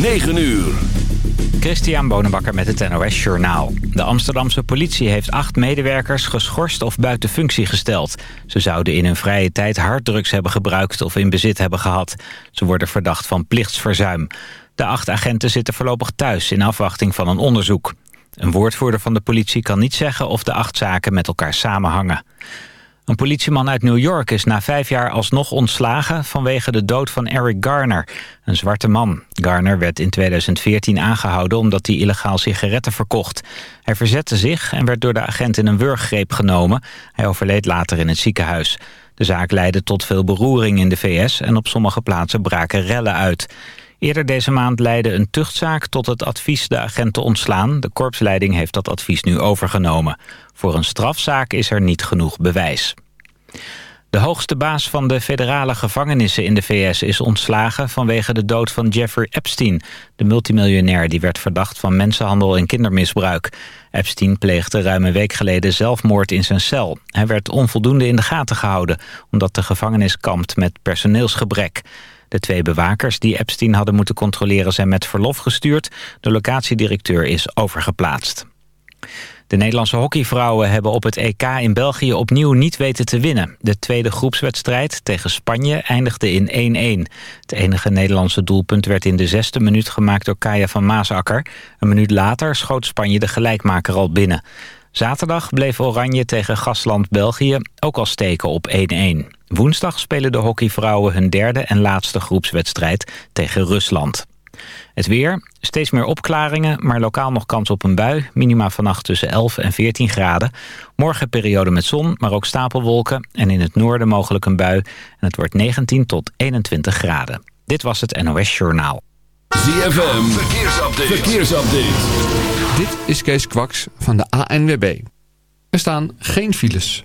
9 uur. Christian Bonenbakker met het NOS Journaal. De Amsterdamse politie heeft acht medewerkers geschorst of buiten functie gesteld. Ze zouden in hun vrije tijd harddrugs hebben gebruikt of in bezit hebben gehad. Ze worden verdacht van plichtsverzuim. De acht agenten zitten voorlopig thuis in afwachting van een onderzoek. Een woordvoerder van de politie kan niet zeggen of de acht zaken met elkaar samenhangen. Een politieman uit New York is na vijf jaar alsnog ontslagen... vanwege de dood van Eric Garner, een zwarte man. Garner werd in 2014 aangehouden omdat hij illegaal sigaretten verkocht. Hij verzette zich en werd door de agent in een wurggreep genomen. Hij overleed later in het ziekenhuis. De zaak leidde tot veel beroering in de VS... en op sommige plaatsen braken rellen uit. Eerder deze maand leidde een tuchtzaak tot het advies de agent te ontslaan. De korpsleiding heeft dat advies nu overgenomen. Voor een strafzaak is er niet genoeg bewijs. De hoogste baas van de federale gevangenissen in de VS is ontslagen vanwege de dood van Jeffrey Epstein, de multimiljonair die werd verdacht van mensenhandel en kindermisbruik. Epstein pleegde ruim een week geleden zelfmoord in zijn cel. Hij werd onvoldoende in de gaten gehouden, omdat de gevangenis kampt met personeelsgebrek. De twee bewakers die Epstein hadden moeten controleren zijn met verlof gestuurd. De locatiedirecteur is overgeplaatst. De Nederlandse hockeyvrouwen hebben op het EK in België opnieuw niet weten te winnen. De tweede groepswedstrijd tegen Spanje eindigde in 1-1. Het enige Nederlandse doelpunt werd in de zesde minuut gemaakt door Kaya van Maasakker. Een minuut later schoot Spanje de gelijkmaker al binnen. Zaterdag bleef Oranje tegen gastland België ook al steken op 1-1. Woensdag spelen de hockeyvrouwen hun derde en laatste groepswedstrijd tegen Rusland. Het weer, steeds meer opklaringen, maar lokaal nog kans op een bui. Minima vannacht tussen 11 en 14 graden. Morgen periode met zon, maar ook stapelwolken. En in het noorden mogelijk een bui. En het wordt 19 tot 21 graden. Dit was het NOS Journaal. ZFM, verkeersupdate. verkeersupdate. Dit is Kees Kwaks van de ANWB. Er staan geen files.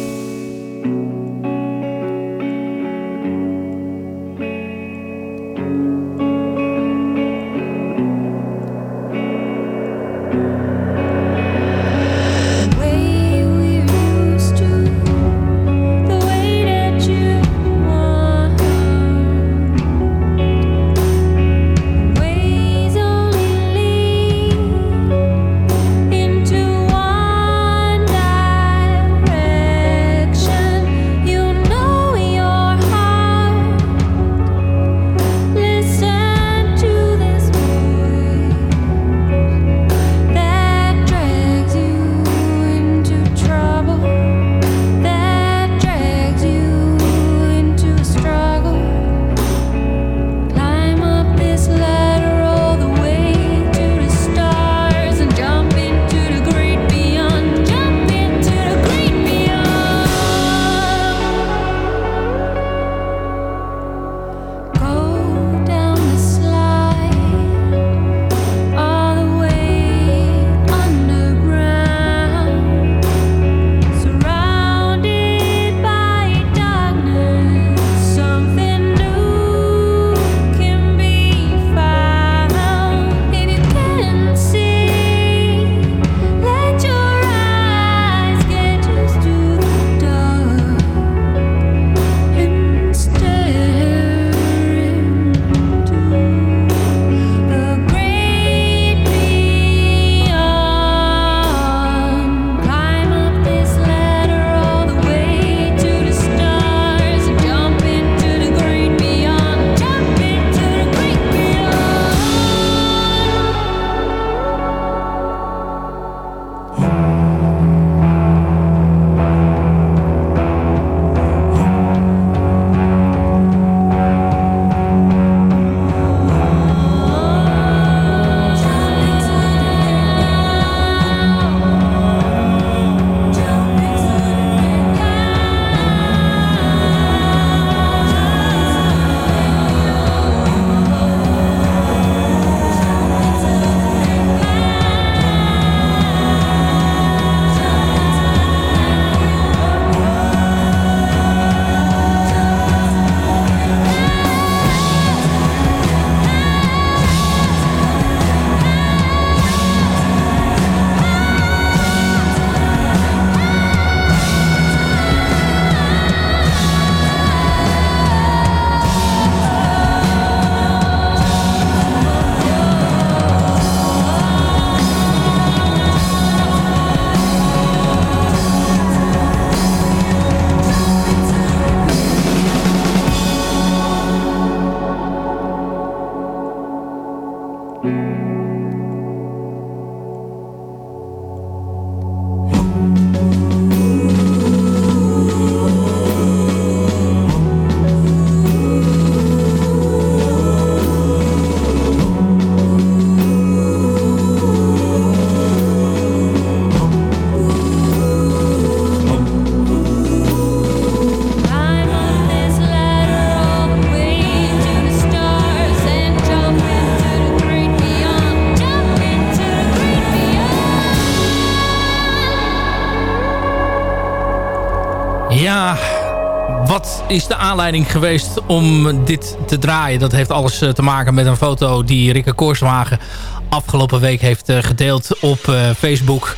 Is de aanleiding geweest om dit te draaien? Dat heeft alles te maken met een foto die Rikke Koorswagen afgelopen week heeft gedeeld op Facebook.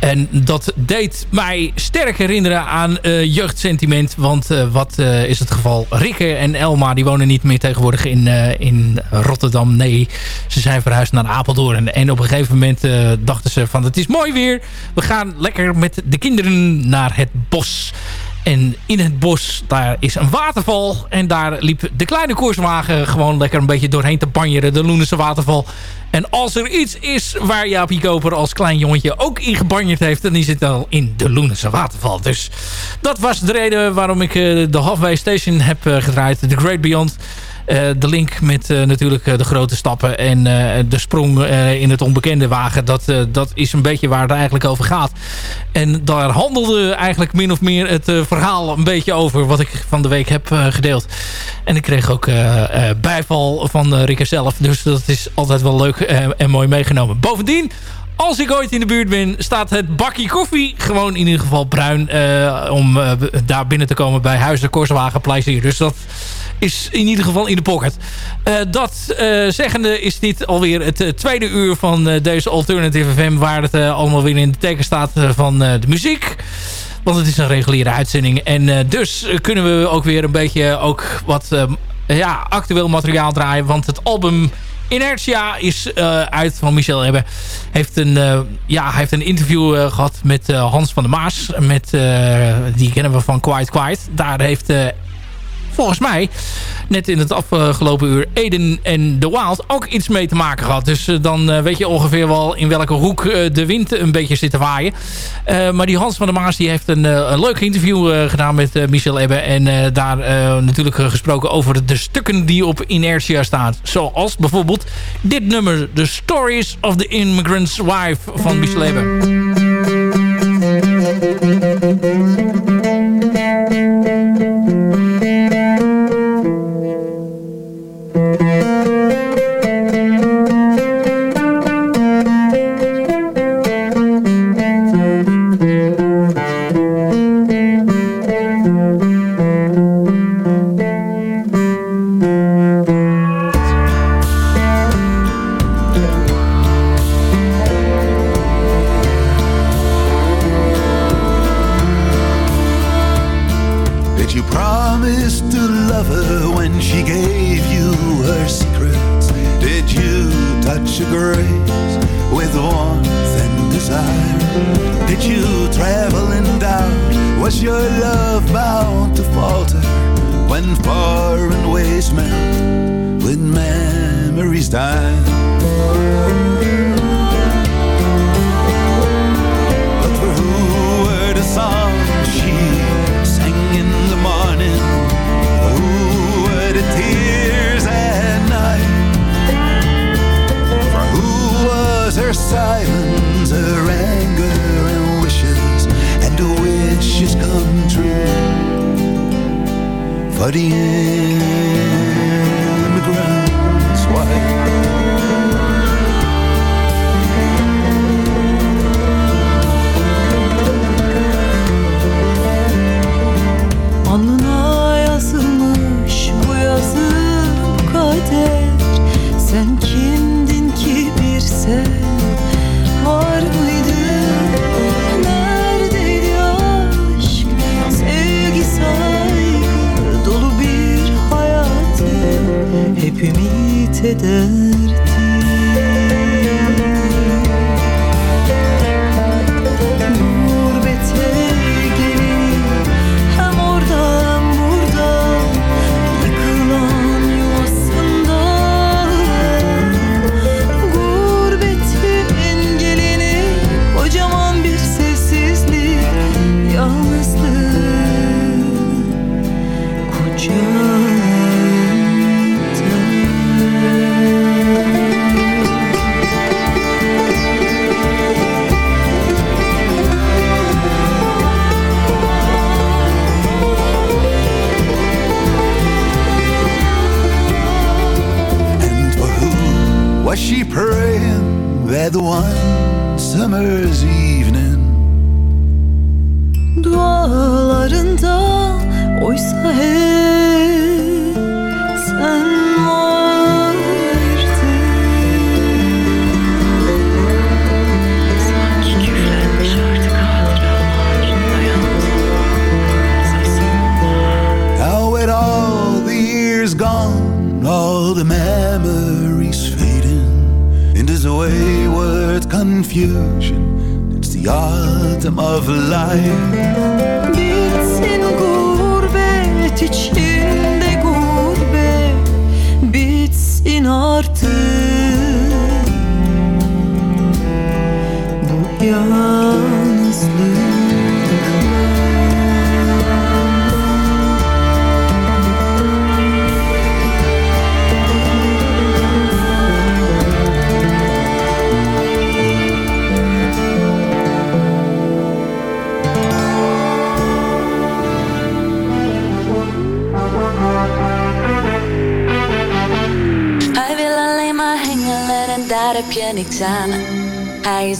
En dat deed mij sterk herinneren aan jeugdsentiment. Want wat is het geval? Rikke en Elma die wonen niet meer tegenwoordig in, in Rotterdam. Nee, ze zijn verhuisd naar Apeldoorn. En op een gegeven moment dachten ze van het is mooi weer. We gaan lekker met de kinderen naar het bos. En in het bos, daar is een waterval. En daar liep de kleine koerswagen gewoon lekker een beetje doorheen te banjeren. De Loenense waterval. En als er iets is waar Jaapie Koper als klein jongetje ook in gebanjerd heeft... dan is het al in de Loenense waterval. Dus dat was de reden waarom ik eh, de Halfway Station heb eh, gedraaid. The Great Beyond. Eh, de link met uh, natuurlijk de grote stappen en de sprong in het onbekende wagen. Dat, dat is een beetje waar het eigenlijk over gaat. En daar handelde eigenlijk min of meer het verhaal een beetje over wat ik van de week heb gedeeld. En ik kreeg ook bijval van Rikke zelf. Dus dat is altijd wel leuk en mooi meegenomen. Bovendien als ik ooit in de buurt ben, staat het bakje koffie gewoon in ieder geval bruin. om daar binnen te komen bij Huis de Korswagen Plezier. Dus dat is in ieder geval in de pocket. Uh, dat uh, zeggende is dit alweer het uh, tweede uur van deze Alternative FM... waar het allemaal weer in de teken staat van de muziek. Want het is een reguliere uitzending. En dus kunnen we ook weer een beetje ook wat ja, actueel materiaal draaien. Want het album... Inertia is uit van Michel Ebbe. Heeft een, ja, heeft een interview gehad met Hans van der Maas. Met, die kennen we van Quiet Quiet. Daar heeft volgens mij net in het afgelopen uur Eden en The Wild ook iets mee te maken gehad. Dus eh, dan eh, weet je ongeveer wel in welke hoek eh, de wind een beetje zit te waaien. maar die Hans van der Maas die heeft een, een leuk interview gedaan met Michel Ebbe. En daar natuurlijk gesproken over de stukken die op Inertia staan. Zoals bijvoorbeeld dit nummer, The Stories of the Immigrant's Wife van Michel Ebbe. staan. But who were the songs she sang in the morning. Who were the tears at night? For who was her silence, her anger and wishes, and the wishes come true? For the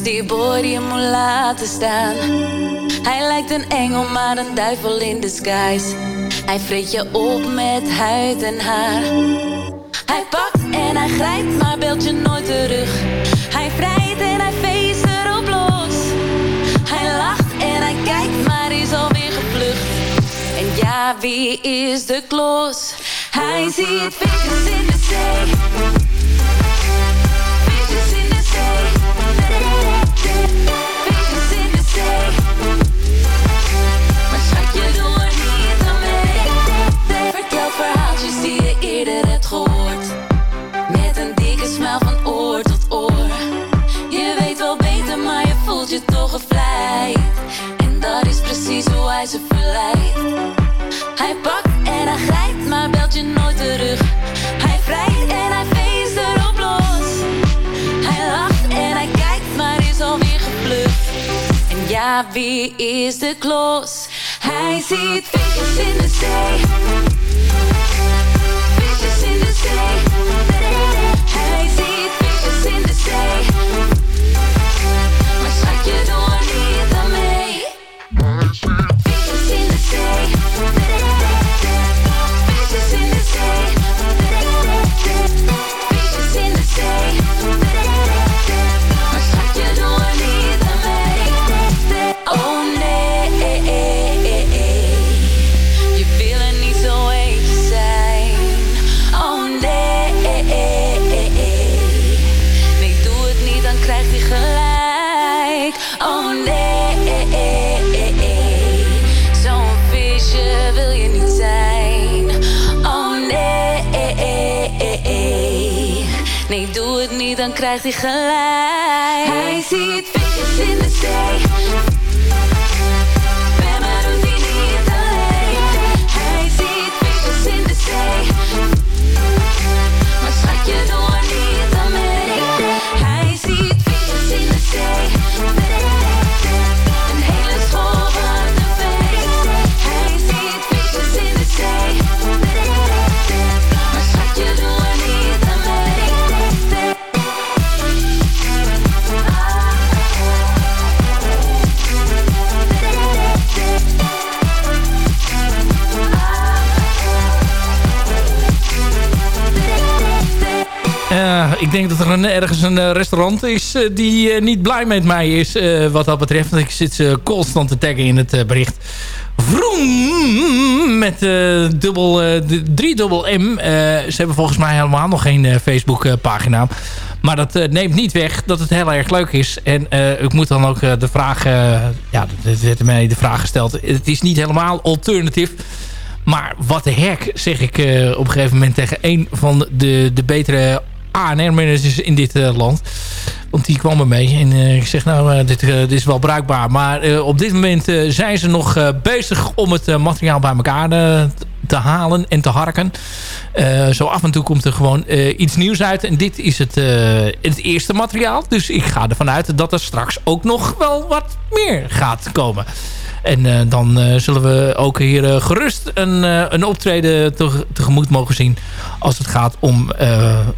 Die die je moet laten staan. Hij lijkt een engel, maar een duivel in disguise. Hij vreet je op met huid en haar. Hij pakt en hij grijpt, maar beeld je nooit terug. Hij vrijt en hij feest erop los. Hij lacht en hij kijkt, maar is alweer gevlucht. En ja, wie is de klos? Hij ziet visjes in de zee. Nooit terug. Hij vrijt en hij feest erop los. Hij lacht en hij kijkt, maar is alweer geplukt. En ja, wie is de klos? Hij ziet visjes in de zee. Visjes in de zee. Krijgt hij gelijk. Hij ziet visjes in de zee. Ik denk dat er ergens een eh, restaurant is uh, die uh, niet blij met mij is wat dat betreft. Want ik zit constant te taggen in het bericht. Vroom! Met dubbel, drie dubbel M. ze hebben volgens mij helemaal nog geen Facebook pagina. Maar dat neemt niet weg dat het heel erg leuk is. En ik moet dan ook de vraag... ja, er werd mij de vraag gesteld. Het is niet helemaal alternatief. Maar wat de hek, zeg ik op een gegeven moment tegen een van de, de betere ANR-managers in dit uh, land. Want die kwam er mee. En uh, ik zeg, nou, dit, dit, is wel bruikbaar. Maar op dit moment zijn ze nog bezig om het materiaal bij elkaar te halen en te harken. zo af en toe komt er gewoon iets nieuws uit. En dit is het, het eerste materiaal. Dus ik ga ervan uit dat er straks ook nog wel wat meer gaat komen. En uh, dan uh, zullen we ook hier uh, gerust een, een optreden te, tegemoet mogen zien... als het gaat om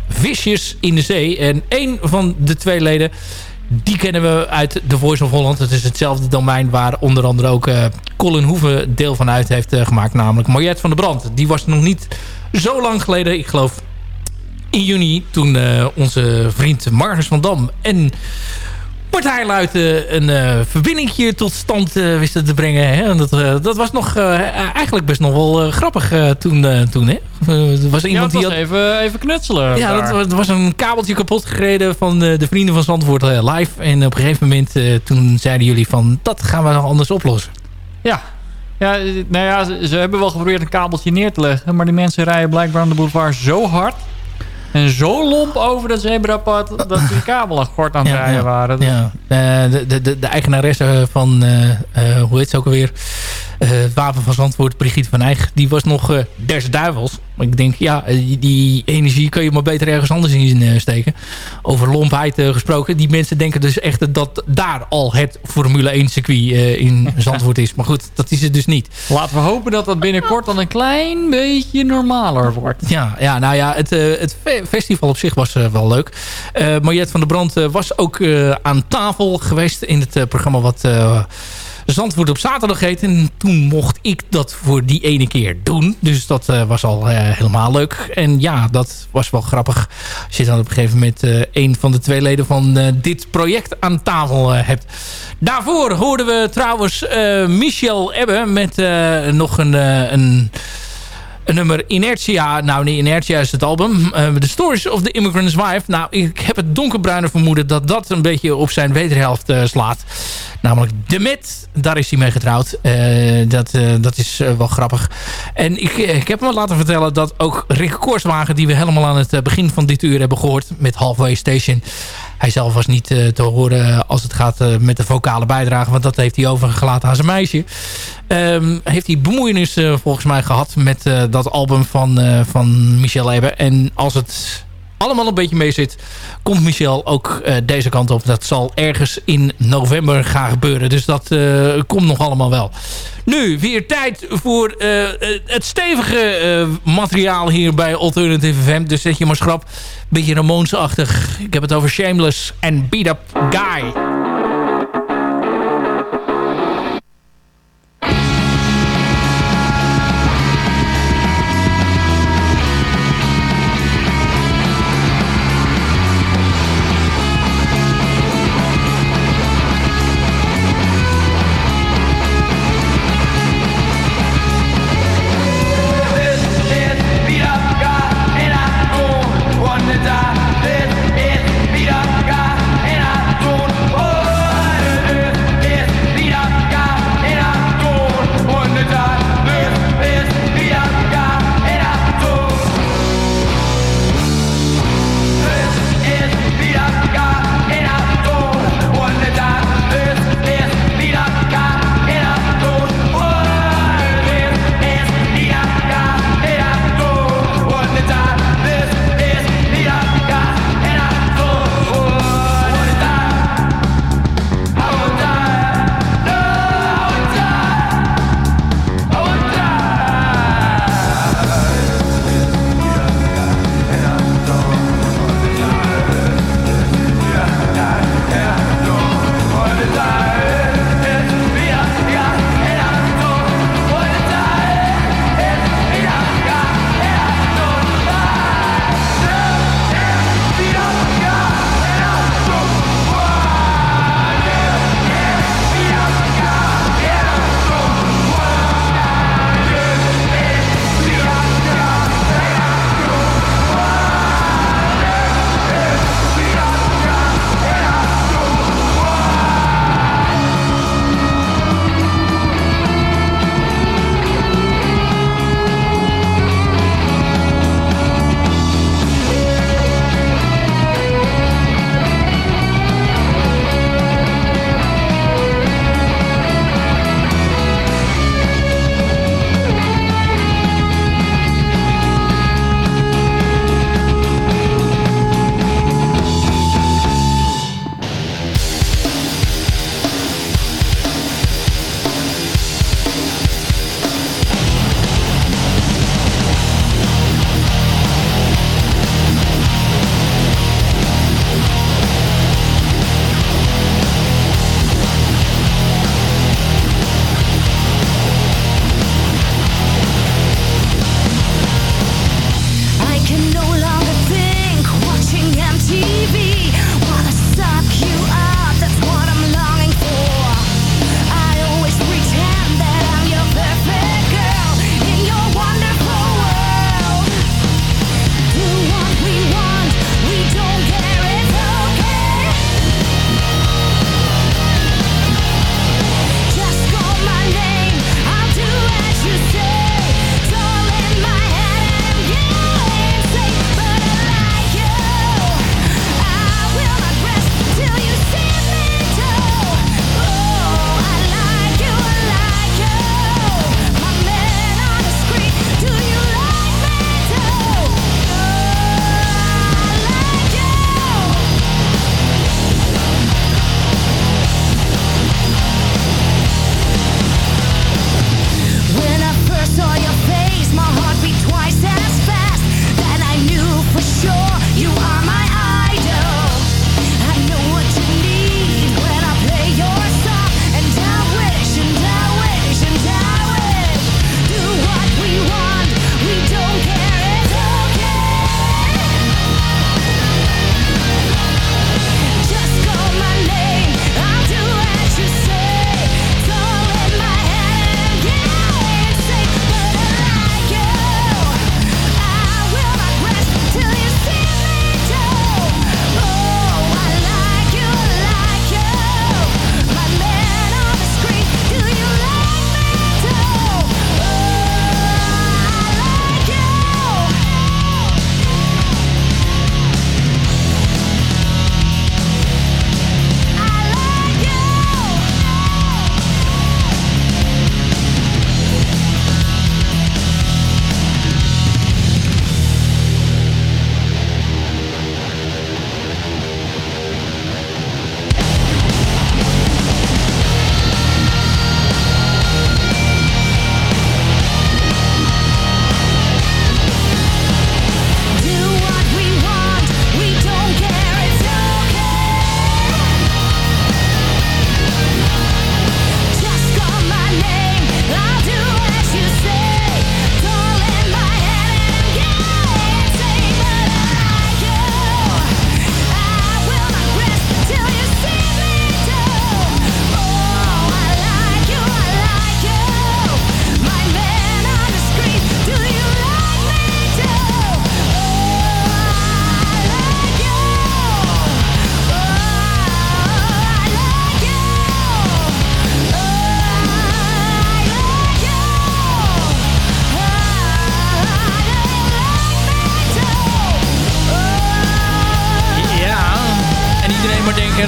visjes in de zee. En één van de twee leden... Die kennen we uit The Voice of Holland. Het is hetzelfde domein waar onder andere ook Colin Hoeven deel van uit heeft gemaakt. Namelijk Mariette van der Brand. Die was nog niet zo lang geleden. Ik geloof in juni toen onze vriend Marcus van Dam en partij Luiten een uh, verbindingje tot stand uh, wisten te brengen. Hè? En dat, dat was nog eigenlijk best nog wel grappig toen. toen hè? was iemand ja, die had... even, even knutselen. Ja, dat, er was een kabeltje kapot gereden van de, de vrienden van Zandvoort live. En op een gegeven moment toen zeiden jullie van dat gaan we nog anders oplossen. Ja, ja, nou ja, ze, ze, hebben wel geprobeerd een kabeltje neer te leggen. Maar die mensen rijden blijkbaar aan de boulevard zo hard en zo lomp over dat zebrapad dat die kabelen kort aan het rijden waren. Ja, uh, de, de, de eigenaresse van, uh, uh, hoe heet ze ook alweer, het Wapen van Zandvoort, Brigitte van Eyck, die was nog des duivels. Maar ik denk, ja, die energie kun je maar beter ergens anders in steken. Over lompheid gesproken. Die mensen denken dus echt dat daar al het Formule 1 circuit in Zandvoort is. Maar goed, dat is het dus niet. Laten we hopen dat dat binnenkort dan een klein beetje normaler wordt. Ja, ja nou ja, het, het festival op zich was wel leuk. Uh, Mariette van der Brand was ook aan tafel geweest in het programma wat... Zandvoort op zaterdag heet. En toen mocht ik dat voor die ene keer doen. Dus dat uh, was al uh, helemaal leuk. En ja, dat was wel grappig. Als je dan op een gegeven moment uh, een van de twee leden van dit project aan tafel hebt. Daarvoor hoorden we trouwens Michel Ebbe met nog een... een een nummer Inertia. Nou, niet Inertia is het album. Uh, the Stories of the Immigrant's Wife. Nou, ik heb het donkerbruine vermoeden dat dat een beetje op zijn wederhelft uh, slaat. Namelijk De Met. Daar is hij mee getrouwd. Uh, dat, dat is wel grappig. En ik, ik heb me laten vertellen dat ook Rick Korswagen... die we helemaal aan het begin van dit uur hebben gehoord... met Halfway Station... Hij zelf was niet te horen als het gaat met de vocale bijdrage. Want dat heeft hij overgelaten aan zijn meisje. Um, heeft hij bemoeienis uh, volgens mij gehad met dat album van, van Michel Ebbe. En als het allemaal een beetje mee zit, komt Michel ook deze kant op. Dat zal ergens in november gaan gebeuren. Dus dat komt nog allemaal wel. Nu, weer tijd voor het stevige materiaal hier bij Alternative FM. Dus zet je maar schrap. Beetje Ramones-achtig. Ik heb het over Shameless en Beat Up Guy.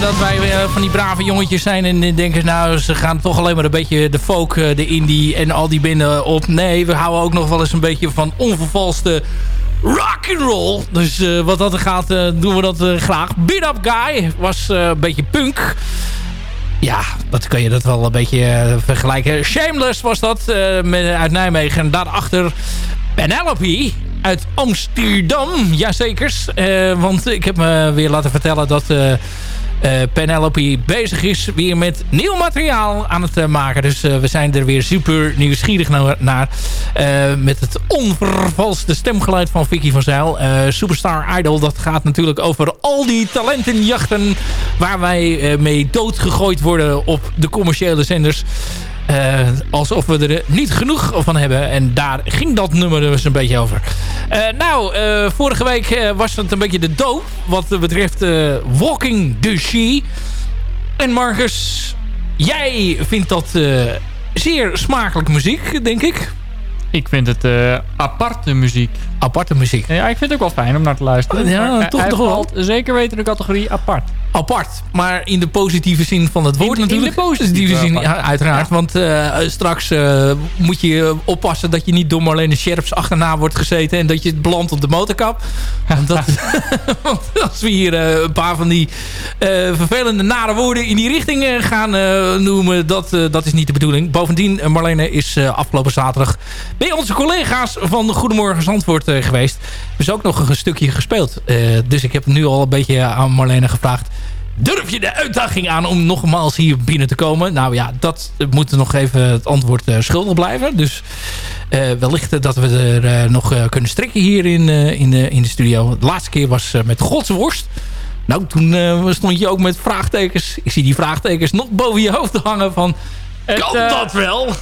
Dat wij uh, van die brave jongetjes zijn. En denken, nou, ze gaan toch alleen maar een beetje de folk, de indie en al die binnen op. Nee, we houden ook nog wel eens een beetje van onvervalste rock and roll. Dus uh, wat dat gaat, uh, doen we dat uh, graag. Beat Up Guy was een beetje punk. Ja, dat kan je dat wel een beetje vergelijken. Shameless was dat uit Nijmegen. En daarachter Penelope uit Amsterdam. Jazekers. want ik heb me weer laten vertellen dat uh, Penelope bezig is weer met nieuw materiaal aan het uh, maken. Dus uh, we zijn er weer super nieuwsgierig naar. met het onvervalste stemgeluid van Vicky van Zijl. Superstar Idol, dat gaat natuurlijk over al die talentenjachten... waar wij mee doodgegooid worden op de commerciële zenders. Uh, alsof we er niet genoeg van hebben. En daar ging dat nummer dus een beetje over. Uh, nou, uh, vorige week was het een beetje de doop. Wat betreft Walking the She. En Marcus, jij vindt dat zeer smakelijk muziek, denk ik. Ik vind het aparte muziek. Aparte muziek. Ja, ik vind het ook wel fijn om naar te luisteren. Ja, toch toch wel. Zeker weten de categorie apart apart. Maar in de positieve zin van het woord natuurlijk. In de positieve zin, ja, uiteraard. Want uh, straks uh, moet je oppassen dat je niet door Marlene Scherps achterna wordt gezeten. En dat je het belandt op de motorkap. Want, dat, want als we hier uh, een paar van die vervelende nare woorden in die richting gaan noemen. Dat, dat is niet de bedoeling. Bovendien, Marlene is afgelopen zaterdag bij onze collega's van Goedemorgen Zandvoort geweest. Dus ook nog een stukje gespeeld. dus ik heb nu al een beetje aan Marlene gevraagd Durf je de uitdaging aan om nogmaals hier binnen te komen? Nou ja, dat moet nog even het antwoord uh, schuldig blijven. Dus uh, wellicht dat we er uh, nog kunnen strikken hier in, in, de, in de studio. De laatste keer was met godsworst. Nou, toen stond je ook met vraagtekens. Ik zie die vraagtekens nog boven je hoofd hangen van... Het, kan dat wel?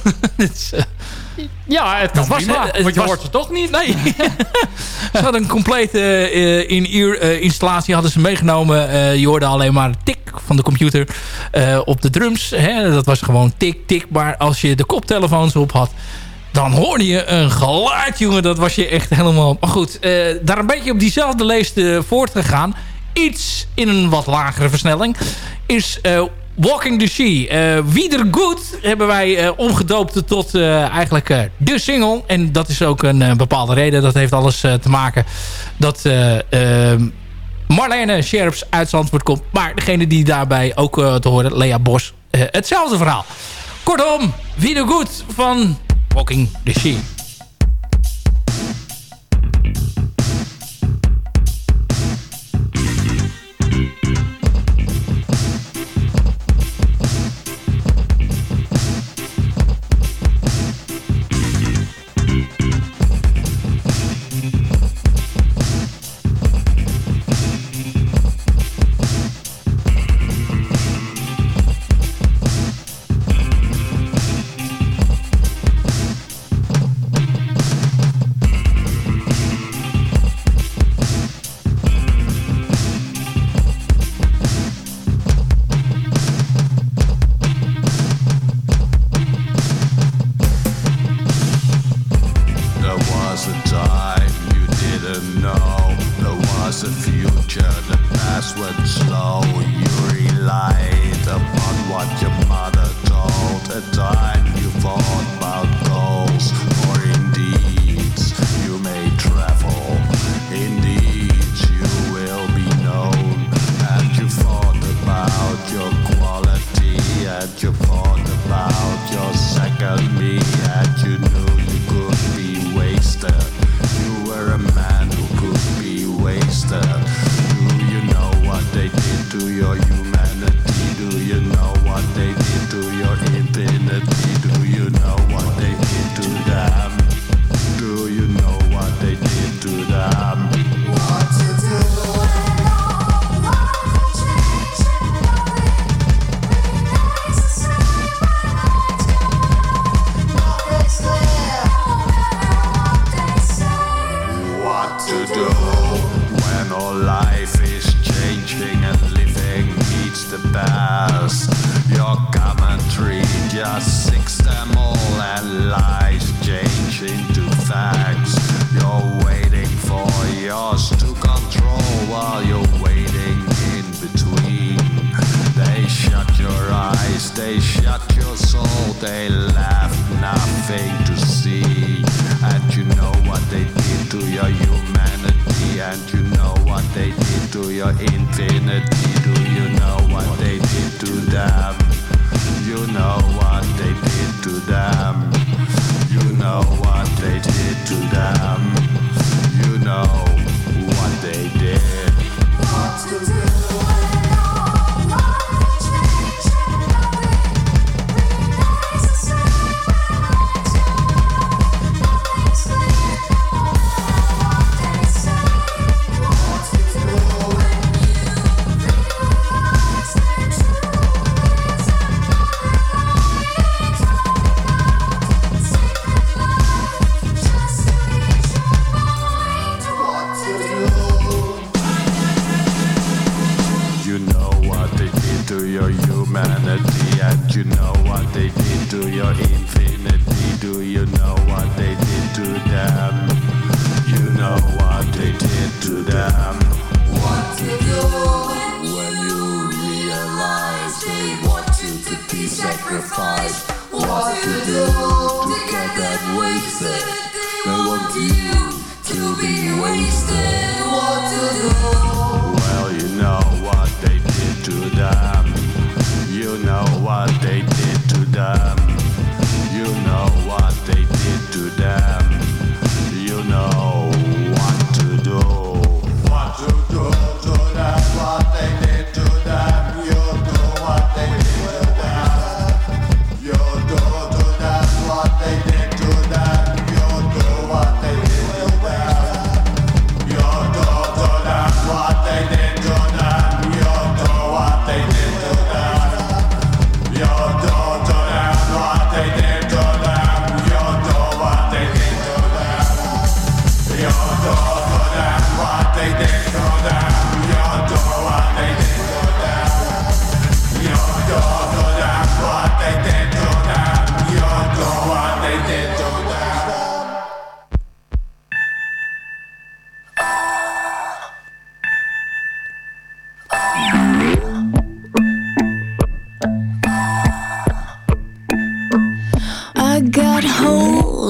Ja, het kan was, prima, het, want je was, hoort ze toch niet. Nee. ze hadden een complete uh, in uh, installatie hadden ze meegenomen. Uh, je hoorde alleen maar tik van de computer op de drums. Hè? Dat was gewoon tik, tik. Maar als je de koptelefoons op had... dan hoorde je een geluid, jongen. Dat was je echt helemaal... Maar goed, daar een beetje op diezelfde leest voortgegaan. Iets in een wat lagere versnelling. Is Walking the Sea. Uh, Wieder Good hebben wij uh, omgedoopt tot uh, eigenlijk de single. En dat is ook een bepaalde reden. Dat heeft alles te maken dat Marlene Scherps uit Zandvoort komt. Maar degene die daarbij ook te horen, Lea Bos, hetzelfde verhaal. Kortom, Wieder Good van Walking the Sea. was the future, the past went slow. You relied upon what your mother told. The time you fought.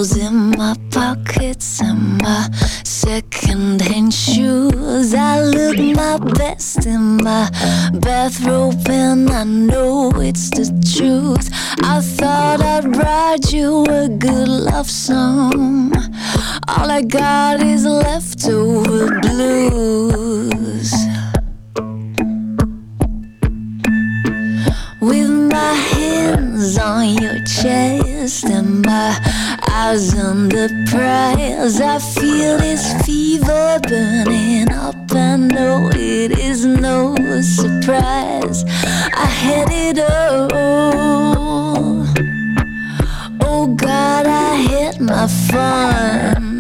clothes in my pockets and my secondhand shoes. I look my best in my bathrobe, and I know it's the truth. I thought I'd write you a good love song. All I got is leftover blues. With my hands on your chest and my eyes under prize, I feel this fever burning up. I know it is no surprise. I had it all. Oh God, I had my fun.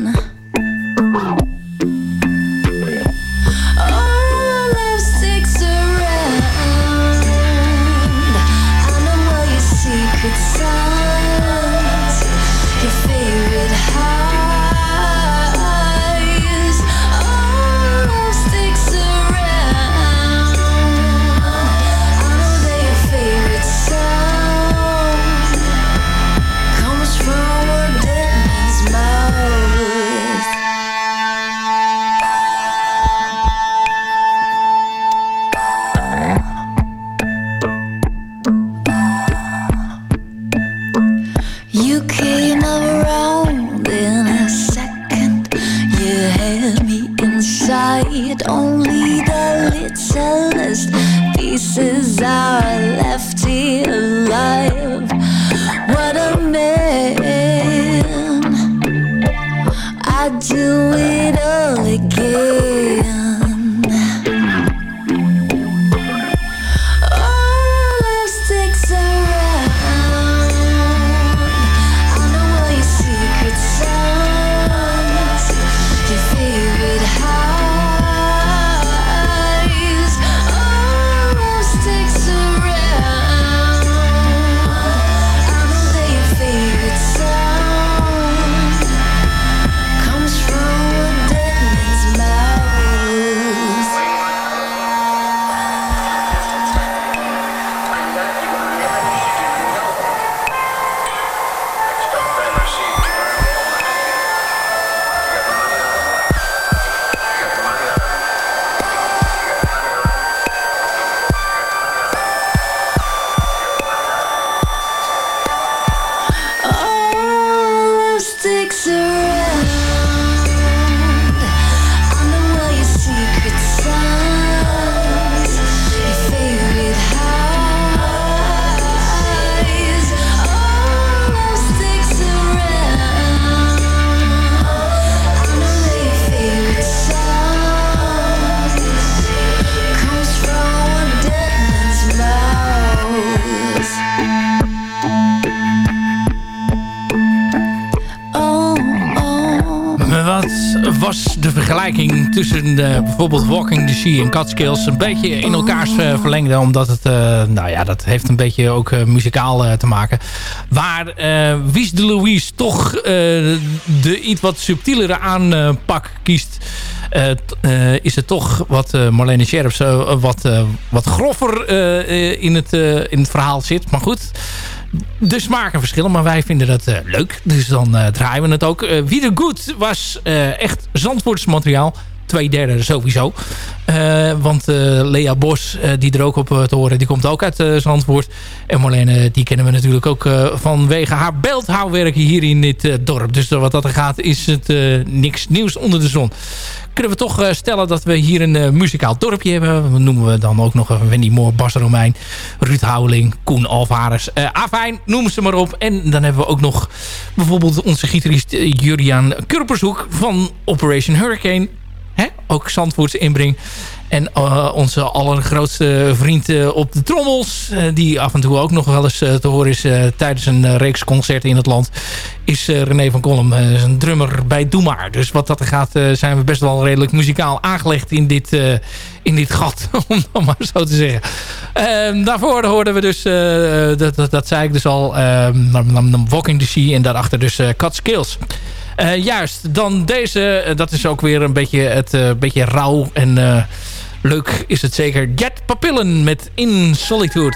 Tussen uh, bijvoorbeeld Walking the Sea en Catskills een beetje in elkaars uh, verlengde. Omdat het, uh, nou ja, dat heeft een beetje ook muzikaal te maken. Waar Wies de Louise toch de iets wat subtielere aanpak kiest... is het toch wat Marlene Scherps wat, wat groffer in, het, in het verhaal zit. Maar goed de smaken verschillen, maar wij vinden dat leuk. Dus dan draaien we het ook. Wie de Goed was echt Zandvoorts materiaal. Twee derde sowieso. want Lea Bos, die er ook op te horen, die komt ook uit Zandvoort. En Marlene, die kennen we natuurlijk ook vanwege haar beeldhouwwerk hier in dit dorp. Dus wat dat er gaat, is het niks nieuws onder de zon kunnen we toch stellen dat we hier een muzikaal dorpje hebben. Dat noemen we dan ook nog Wendy Moore, Bas Romein, Ruud Houweling, Koen Alvarez. Afijn, noem ze maar op. En dan hebben we ook nog bijvoorbeeld onze gitarist Juriaan Kurpershoek van Operation Hurricane. Hè? Ook Zandvoortse inbreng. En uh, onze allergrootste vriend uh, op de trommels... Uh, die af en toe ook nog wel eens te horen is... tijdens een reeks concerten in het land... is René van Kolm, een drummer bij Doe Maar. Dus wat dat er gaat... zijn we best wel redelijk muzikaal aangelegd in dit, in dit gat. Om maar zo te zeggen. Ehm, daarvoor hoorden we dus... dat, dat, dat, zei ik dus al... Um, Walking the Sea en daarachter dus Cut Skills. Uh, juist, dan deze, uh, dat is ook weer een beetje, het, uh, beetje rauw en leuk is het zeker. Jet Papillen met In Solitude.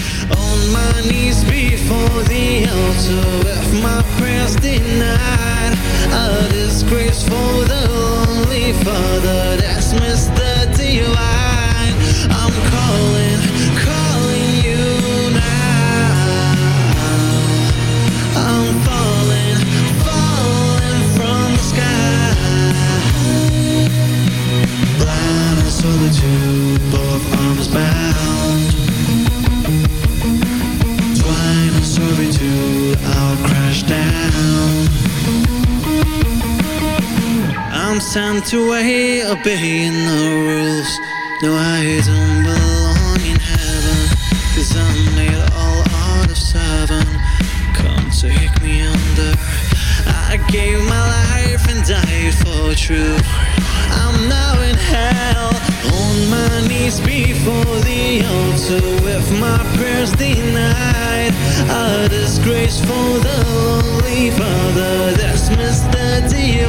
On my knees before the altar my prayers denied. A disgrace for the lonely father That's. Divine I'm calling, calling you now. I'm falling, falling from the sky. Blind and both arms bound I'm sent away, obeying the rules. No, I don't belong in heaven, cause I'm made all out of seven. Come take me under. I gave my life and died for truth. I'm now in hell, on my knees before the altar, with my prayers denied. A disgrace for the lonely father, that's Mr.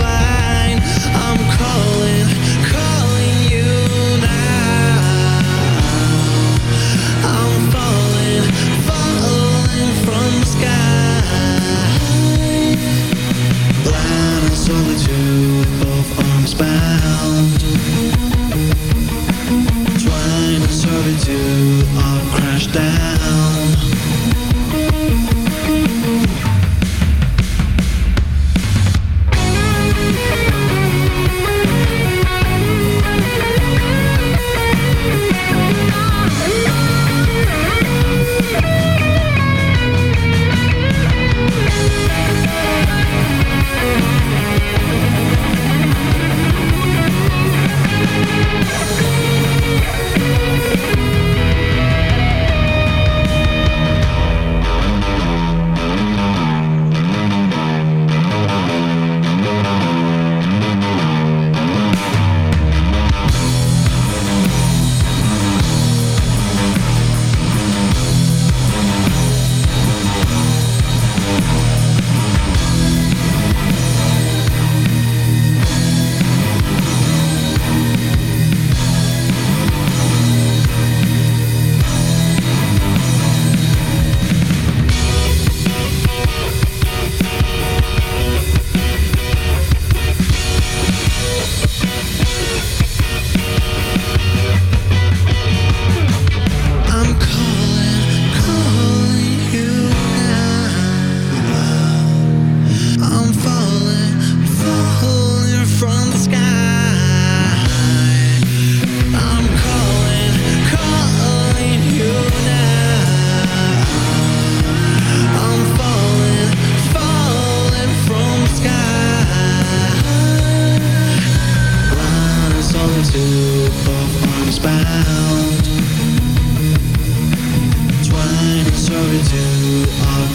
I'm down.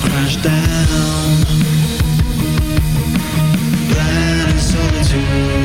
crash solitude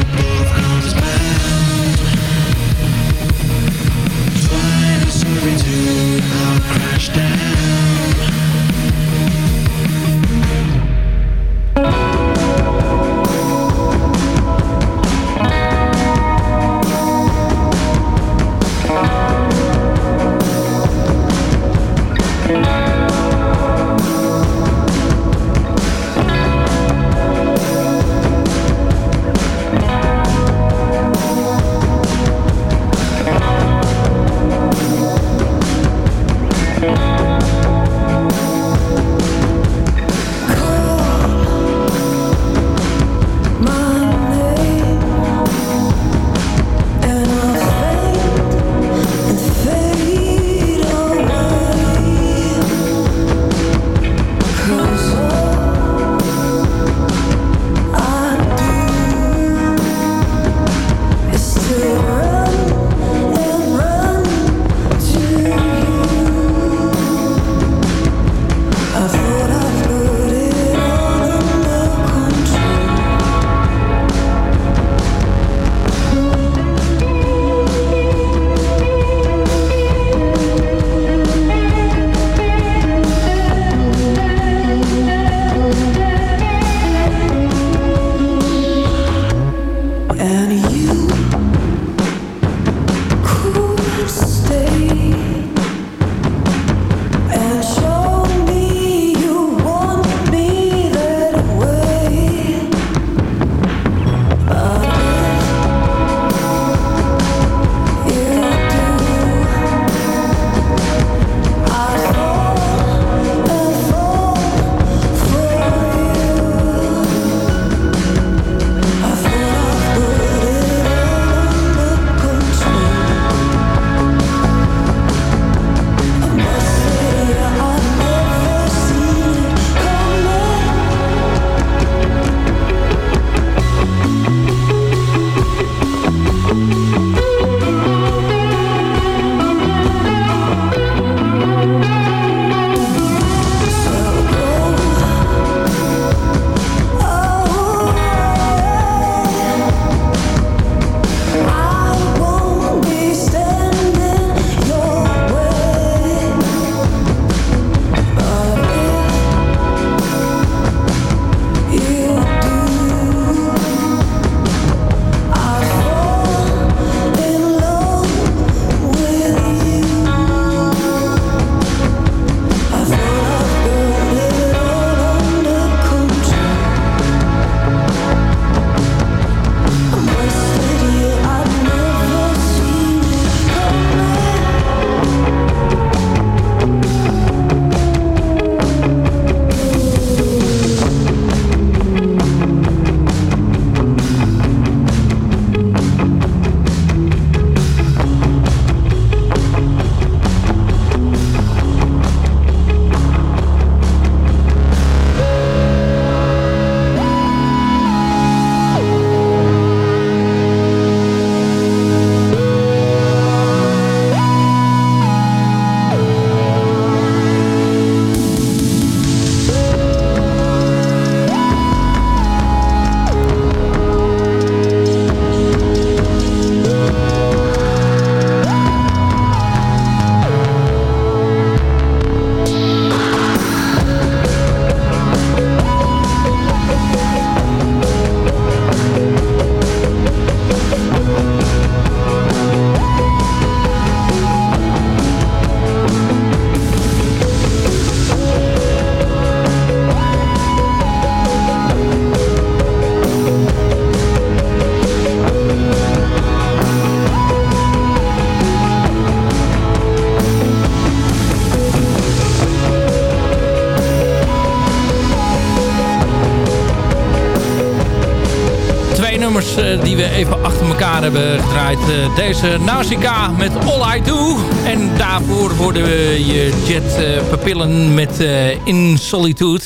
elkaar hebben gedraaid. Eh, deze Nausicaa met All I Do. En daarvoor hoorden we je Jet eh, Papillen met eh, In Solitude.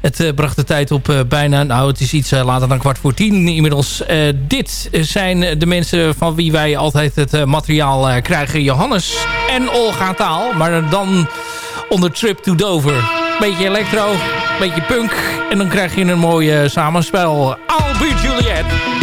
Het bracht de tijd op bijna, nou het is iets later dan kwart voor tien inmiddels. Dit zijn de mensen van wie wij altijd het materiaal krijgen. Johannes en Olga Taal, maar dan onder Trip to Dover. Beetje electro, beetje punk. En dan krijg je een mooi samenspel. I'll Juliet.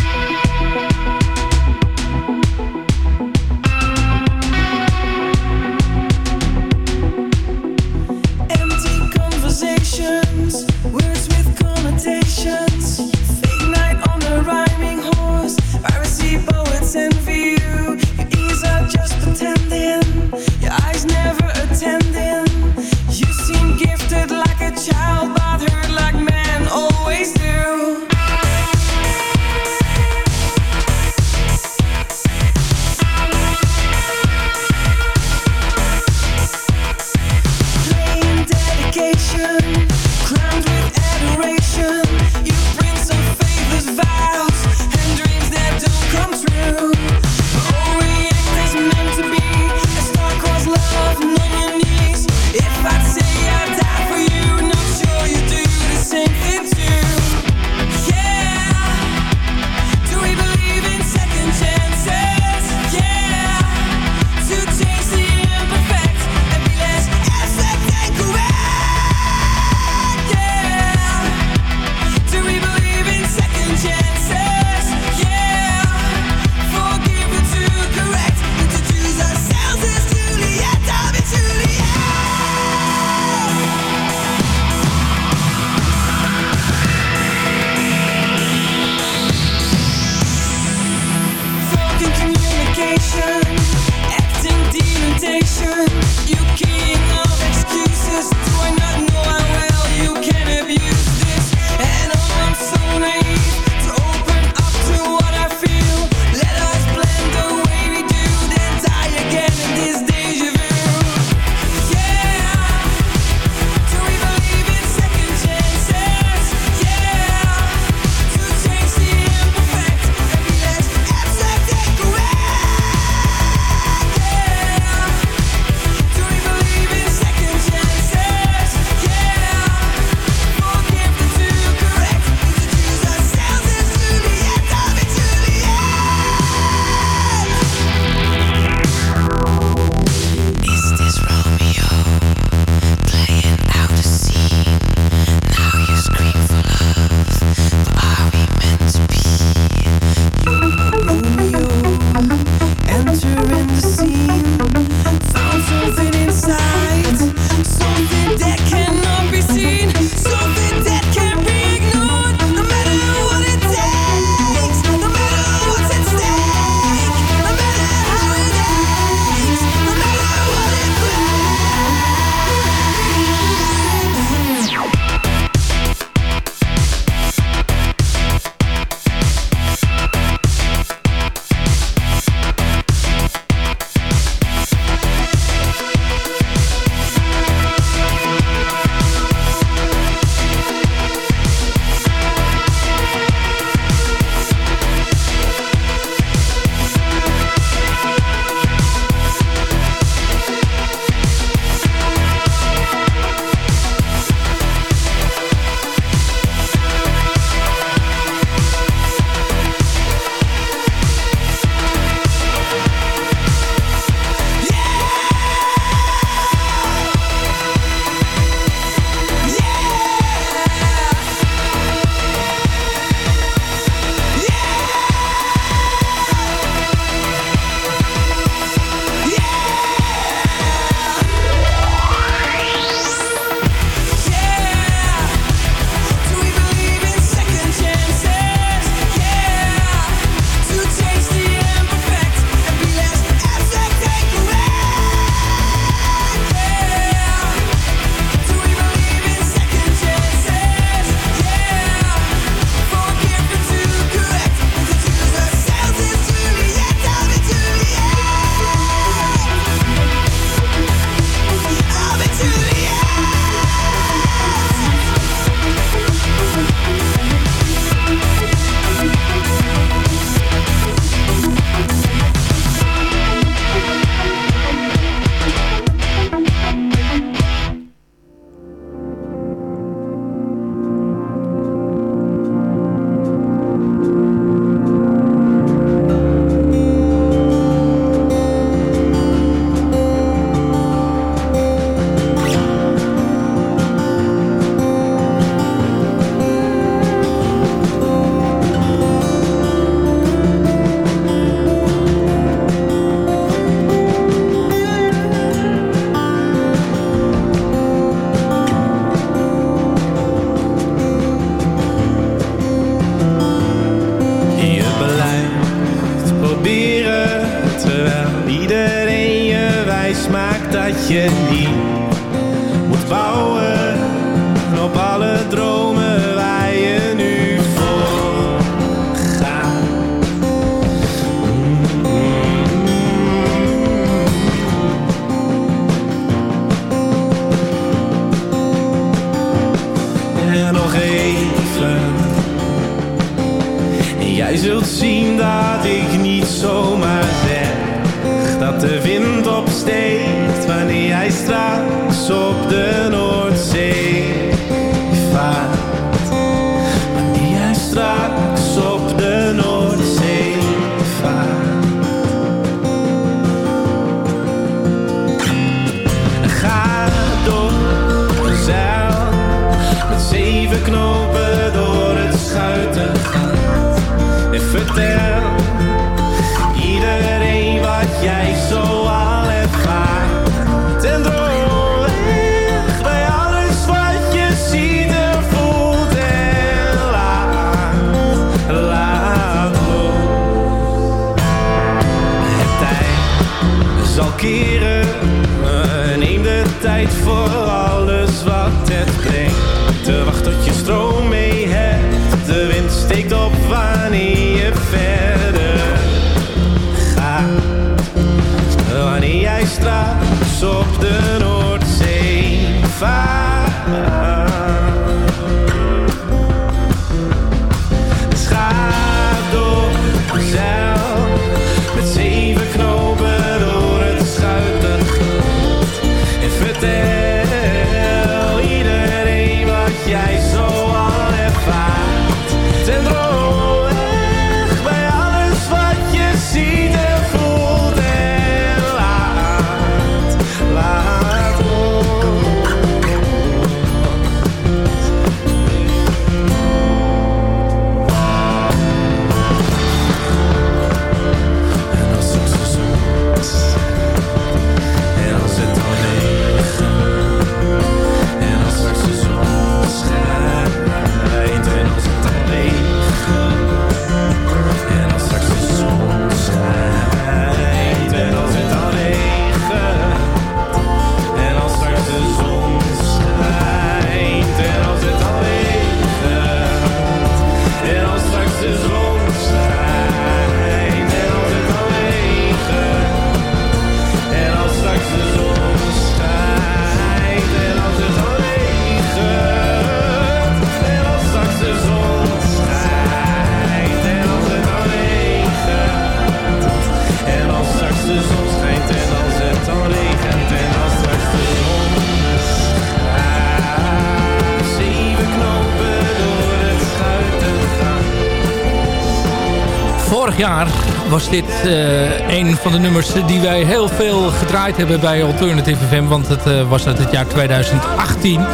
Jaar was dit eh, een van de nummers die wij heel veel gedraaid hebben bij Alternative FM. Want het eh, was uit het jaar 2018.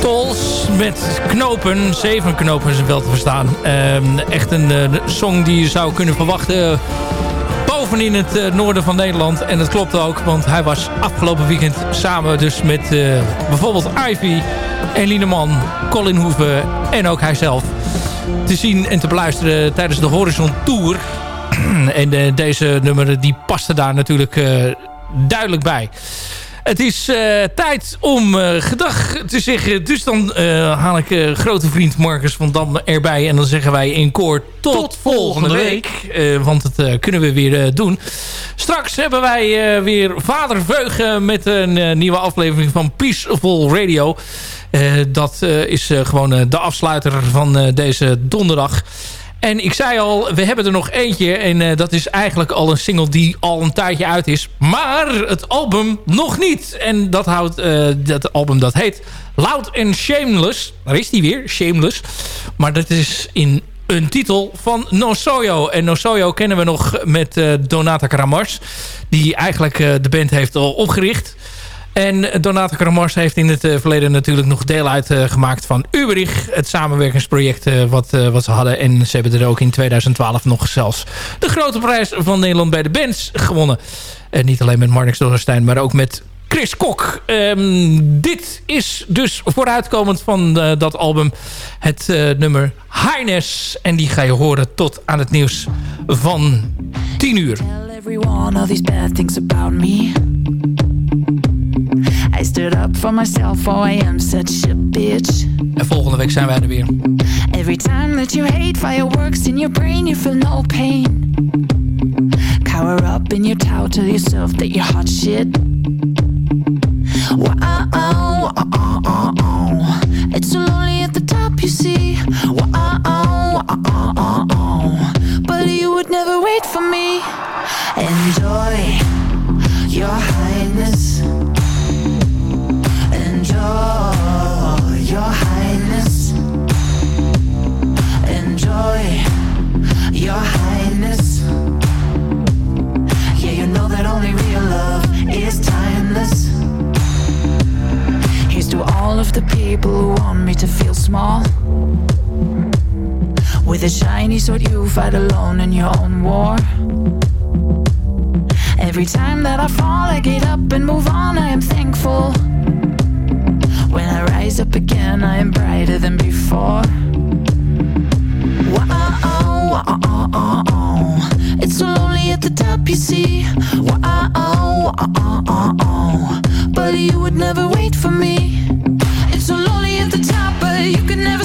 Tols met knopen, zeven knopen is wel te verstaan. Ehm, echt een eh, song die je zou kunnen verwachten boven in het noorden van Nederland. En dat klopt ook, want hij was afgelopen weekend samen dus met bijvoorbeeld Ivy, Eline Man, Colin Hoeven en ook hijzelf te zien en te beluisteren tijdens de Horizon Tour. en eh, deze nummer die paste daar natuurlijk eh, duidelijk bij. Het is eh, tijd om eh, gedag te zeggen. Dus dan eh, haal ik eh, grote vriend Marcus van Dam erbij. En dan zeggen wij in koor tot, volgende week. Eh, want dat eh, kunnen we weer eh, doen. Straks hebben wij eh, weer Vader Veugen met een eh, nieuwe aflevering van Peaceful Radio. Eh, dat eh, is eh, gewoon de afsluiter van deze donderdag. En ik zei al, we hebben er nog eentje. En dat is eigenlijk al een single die al een tijdje uit is. Maar het album nog niet. En dat, houdt, dat album dat heet Loud and Shameless. Daar is die weer, Shameless. Maar dat is in een titel van Nosoyo. En Nosoyo kennen we nog met Donata Kramars. Die eigenlijk de band heeft al opgericht. En Donata Kramars heeft in het eh, verleden natuurlijk nog deel uitgemaakt van Uberich. Het samenwerkingsproject eh, wat, eh, wat ze hadden. En ze hebben er ook in 2012 nog zelfs de grote prijs van Nederland bij de bands gewonnen. En niet alleen met Marnix Dorrestein, maar ook met Chris Kok. Ehm, dit is dus vooruitkomend van eh, dat album het eh, nummer Highness. En die ga je horen tot aan het nieuws van 10 uur. Me. Stood up for myself, oh I am such a bitch. En volgende week zijn wij er weer. Every time that you hate fireworks in your brain, you feel no pain. Cower up in your towel, tell yourself that you're hot shit. Wow, oh, oh, oh, oh. It's so lonely at the top, you see. Wow, oh, oh, oh, oh. But you would never wait for me. Enjoy your highness. Fight alone in your own war. Every time that I fall, I get up and move on. I am thankful. When I rise up again, I am brighter than before. It's so lonely at the top, you see. But you would never wait for me. It's so lonely at the top, but you could never